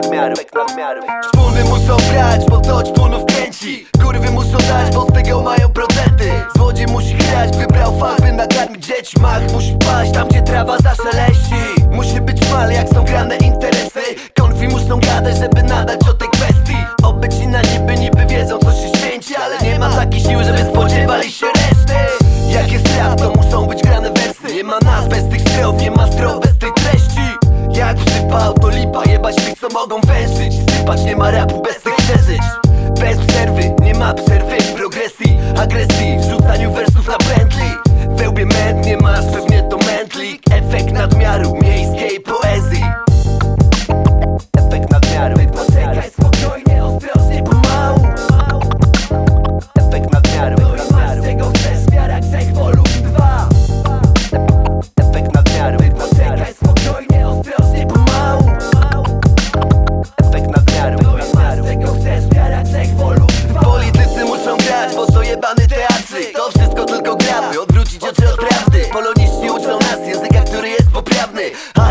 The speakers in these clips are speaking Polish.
nadmiaru Czpuny muszą grać, bo to czpunów kręci. Kurwy muszą dać, bo z tego mają procenty. Złodziej musi grać, wybrał farby nakarmić dzieci Mach musi paść tam, gdzie trawa zaszeleści Musi być mal, jak są grane interesy. Konfi muszą gadać, żeby nadać o tej kwestii. Obyci na niby, niby wiedzą co się święci Ale nie ma takiej siły, żeby spodziewali się reszty. Jak jest rap, to muszą być grane wersy. Nie ma nas bez tych strojów, nie ma nie ma rapu bez tych przeżyć Bez przerwy, nie ma przerwy Progresji, agresji, rzucaniu wersów na pętli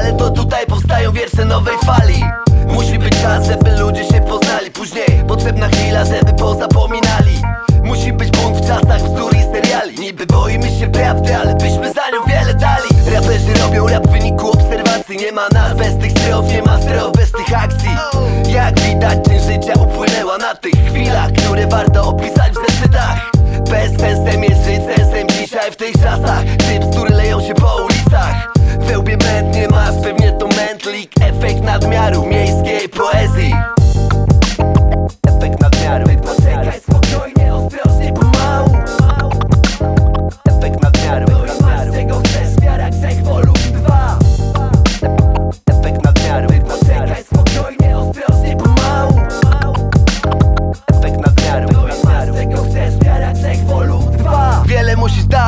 Ale to tutaj powstają wiersze nowej fali. Musi być czas, żeby ludzie się poznali. Później potrzebna chwila, żeby pozapominali. Musi być bunt w czasach bzdur i seriali. Niby boimy się prawdy, ale byśmy za nią wiele dali. Raperzy robią rap w wyniku obserwacji. Nie ma nas bez tych strojów, nie ma strojów bez tych akcji. Jak widać, część życia upłynęła na tych chwilach Które warto opisać w zeszytach. Bez sensem jest żyć sensem dzisiaj w tych czasach. Typ, który leją się po ulicach Wełbie męt, nie masz, pewnie to mętlik Efekt nadmiaru miejskiej poezji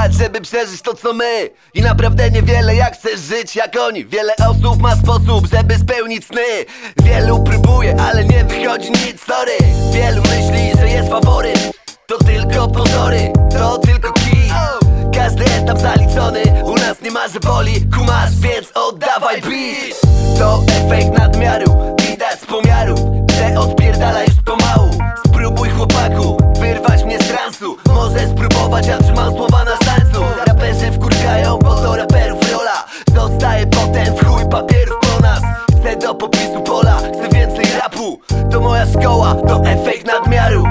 żeby przeżyć to co my. I naprawdę niewiele jak chcesz żyć jak oni. Wiele osób ma sposób, żeby spełnić sny. Wielu próbuje, ale nie wychodzi nic, sorry. Wielu myśli, że jest faworyt. To tylko pozory, to tylko kij. Każdy etap zaliczony, u nas nie ma, że boli. Kumasz, więc oddawaj beat. To efekt nadmiaru, widać z pomiaru Że odpierdala moja szkoła To efekt nadmiaru.